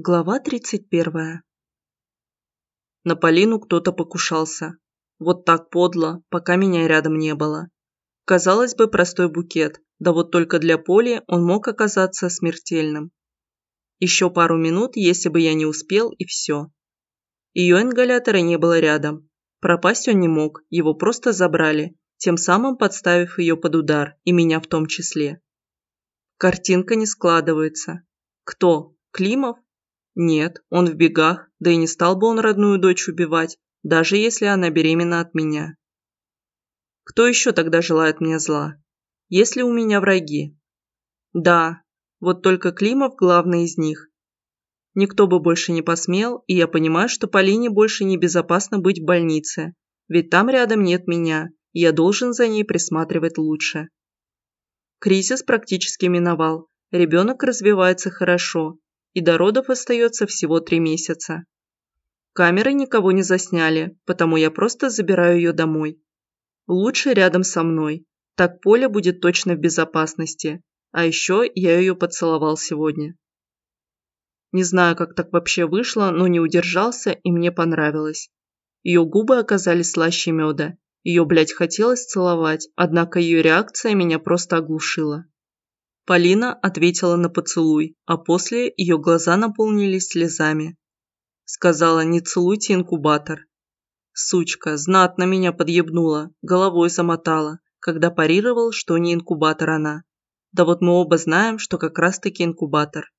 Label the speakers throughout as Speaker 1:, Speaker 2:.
Speaker 1: Глава 31. На Полину кто-то покушался. Вот так подло, пока меня рядом не было. Казалось бы, простой букет, да вот только для Поли он мог оказаться смертельным. Еще пару минут, если бы я не успел, и все. Ее ингалятора не было рядом. Пропасть он не мог, его просто забрали, тем самым подставив ее под удар, и меня в том числе. Картинка не складывается. Кто? Климов? Нет, он в бегах, да и не стал бы он родную дочь убивать, даже если она беременна от меня. Кто еще тогда желает мне зла? Если у меня враги? Да, вот только Климов главный из них. Никто бы больше не посмел, и я понимаю, что Полине больше не безопасно быть в больнице, ведь там рядом нет меня, и я должен за ней присматривать лучше. Кризис практически миновал, ребенок развивается хорошо, и до родов остается всего три месяца. Камеры никого не засняли, потому я просто забираю ее домой. Лучше рядом со мной, так Поля будет точно в безопасности, а еще я ее поцеловал сегодня. Не знаю, как так вообще вышло, но не удержался и мне понравилось. Ее губы оказались слаще меда. Ее, блядь, хотелось целовать, однако ее реакция меня просто оглушила. Полина ответила на поцелуй, а после ее глаза наполнились слезами. Сказала, не целуйте инкубатор. Сучка, знатно меня подъебнула, головой замотала, когда парировал, что не инкубатор она. Да вот мы оба знаем, что как раз-таки инкубатор.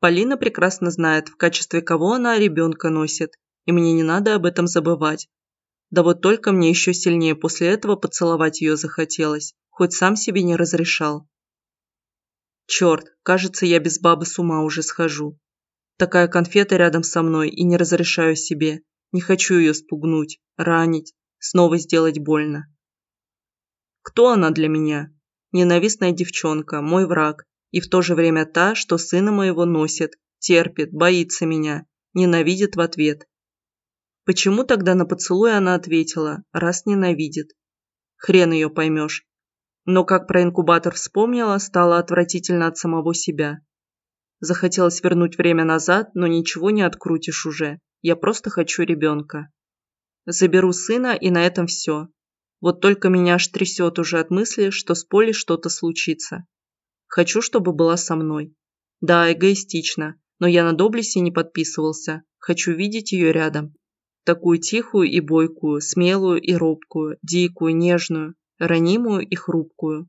Speaker 1: Полина прекрасно знает, в качестве кого она ребенка носит, и мне не надо об этом забывать. Да вот только мне еще сильнее после этого поцеловать ее захотелось, хоть сам себе не разрешал. Черт, кажется, я без бабы с ума уже схожу. Такая конфета рядом со мной и не разрешаю себе. Не хочу ее спугнуть, ранить, снова сделать больно. Кто она для меня? Ненавистная девчонка, мой враг, и в то же время та, что сына моего носит, терпит, боится меня, ненавидит в ответ. Почему тогда на поцелуй она ответила, раз ненавидит? Хрен ее поймешь, но как про инкубатор вспомнила, стало отвратительно от самого себя. Захотелось вернуть время назад, но ничего не открутишь уже. Я просто хочу ребенка. Заберу сына, и на этом все. Вот только меня аж трясет уже от мысли, что с Полей что-то случится. Хочу, чтобы была со мной. Да, эгоистично, но я на доблести не подписывался. Хочу видеть ее рядом. Такую тихую и бойкую, смелую и робкую, дикую, нежную, ранимую и хрупкую.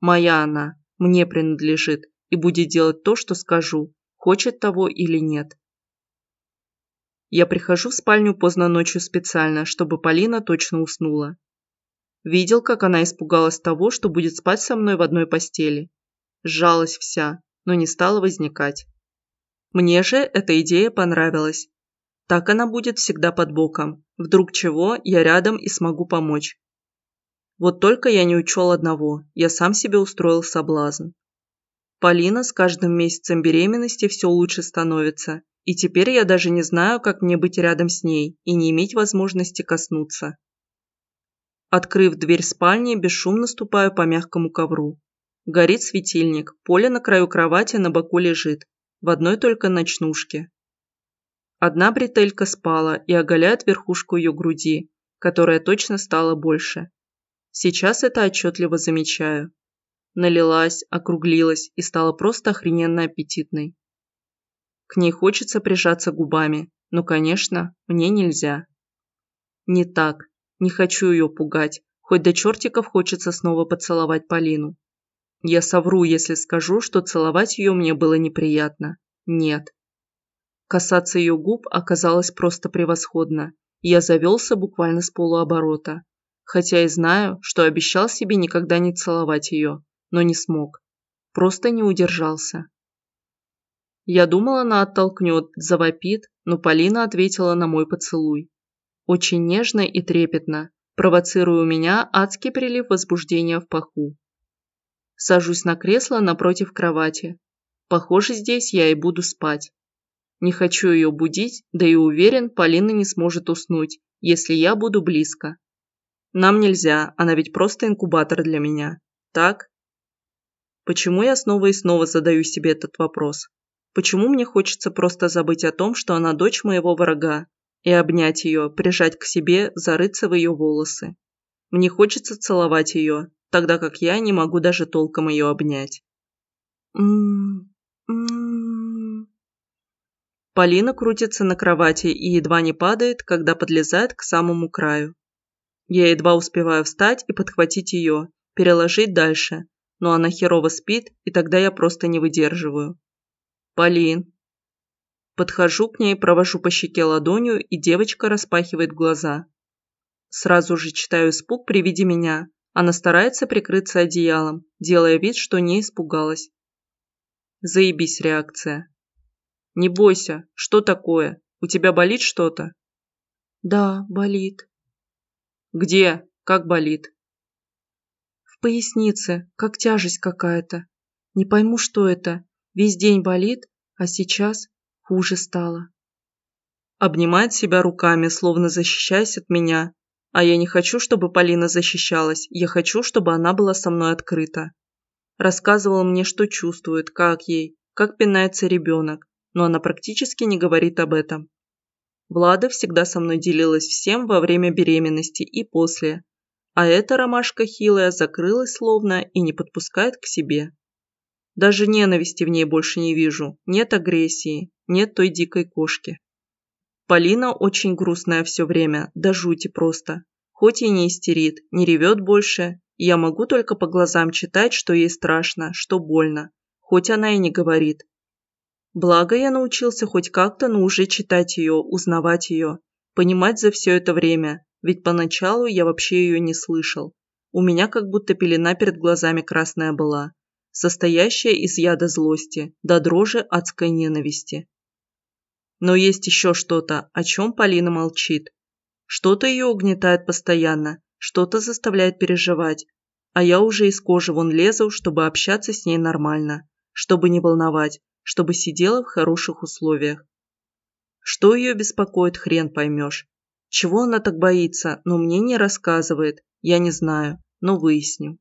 Speaker 1: Моя она, мне принадлежит и будет делать то, что скажу, хочет того или нет. Я прихожу в спальню поздно ночью специально, чтобы Полина точно уснула. Видел, как она испугалась того, что будет спать со мной в одной постели. Сжалась вся, но не стала возникать. Мне же эта идея понравилась. Так она будет всегда под боком. Вдруг чего, я рядом и смогу помочь. Вот только я не учел одного, я сам себе устроил соблазн. Полина с каждым месяцем беременности все лучше становится, и теперь я даже не знаю, как мне быть рядом с ней и не иметь возможности коснуться. Открыв дверь спальни, бесшумно ступаю по мягкому ковру. Горит светильник, Поля на краю кровати на боку лежит, в одной только ночнушке. Одна бретелька спала и оголяет верхушку ее груди, которая точно стала больше. Сейчас это отчетливо замечаю. Налилась, округлилась и стала просто охрененно аппетитной. К ней хочется прижаться губами, но, конечно, мне нельзя. Не так. Не хочу ее пугать, хоть до чертиков хочется снова поцеловать Полину. Я совру, если скажу, что целовать ее мне было неприятно. Нет. Касаться ее губ оказалось просто превосходно. Я завелся буквально с полуоборота хотя и знаю, что обещал себе никогда не целовать ее, но не смог. Просто не удержался. Я думала, она оттолкнет, завопит, но Полина ответила на мой поцелуй. Очень нежно и трепетно, провоцируя у меня адский прилив возбуждения в паху. Сажусь на кресло напротив кровати. Похоже, здесь я и буду спать. Не хочу ее будить, да и уверен, Полина не сможет уснуть, если я буду близко. Нам нельзя, она ведь просто инкубатор для меня. Так? Почему я снова и снова задаю себе этот вопрос? Почему мне хочется просто забыть о том, что она дочь моего врага, и обнять ее, прижать к себе, зарыться в ее волосы? Мне хочется целовать ее, тогда как я не могу даже толком ее обнять. М -м Полина крутится на кровати и едва не падает, когда подлезает к самому краю. Я едва успеваю встать и подхватить ее, переложить дальше, но она херово спит, и тогда я просто не выдерживаю. «Полин!» Подхожу к ней, провожу по щеке ладонью, и девочка распахивает глаза. Сразу же читаю испуг при виде меня. Она старается прикрыться одеялом, делая вид, что не испугалась. Заебись реакция. «Не бойся, что такое? У тебя болит что-то?»
Speaker 2: «Да, болит».
Speaker 1: «Где? Как болит?»
Speaker 2: «В пояснице, как тяжесть какая-то. Не пойму, что это. Весь день болит, а сейчас хуже стало.
Speaker 1: Обнимает себя руками, словно защищаясь от меня. А я не хочу, чтобы Полина защищалась, я хочу, чтобы она была со мной открыта. Рассказывала мне, что чувствует, как ей, как пинается ребенок, но она практически не говорит об этом. Влада всегда со мной делилась всем во время беременности и после, а эта ромашка хилая закрылась словно и не подпускает к себе. Даже ненависти в ней больше не вижу, нет агрессии, нет той дикой кошки. Полина очень грустная все время, до жути просто. Хоть и не истерит, не ревет больше, я могу только по глазам читать, что ей страшно, что больно, хоть она и не говорит. Благо я научился хоть как-то, но уже читать ее, узнавать ее, понимать за все это время, ведь поначалу я вообще ее не слышал. У меня как будто пелена перед глазами красная была состоящая из яда злости до дрожи адской ненависти. Но есть еще что-то, о чем Полина молчит. Что-то ее угнетает постоянно, что-то заставляет переживать, а я уже из кожи вон лезу, чтобы общаться с ней нормально, чтобы не волновать, чтобы сидела в хороших условиях. Что ее беспокоит, хрен поймешь. Чего она так боится, но мне не рассказывает, я не знаю, но выясню.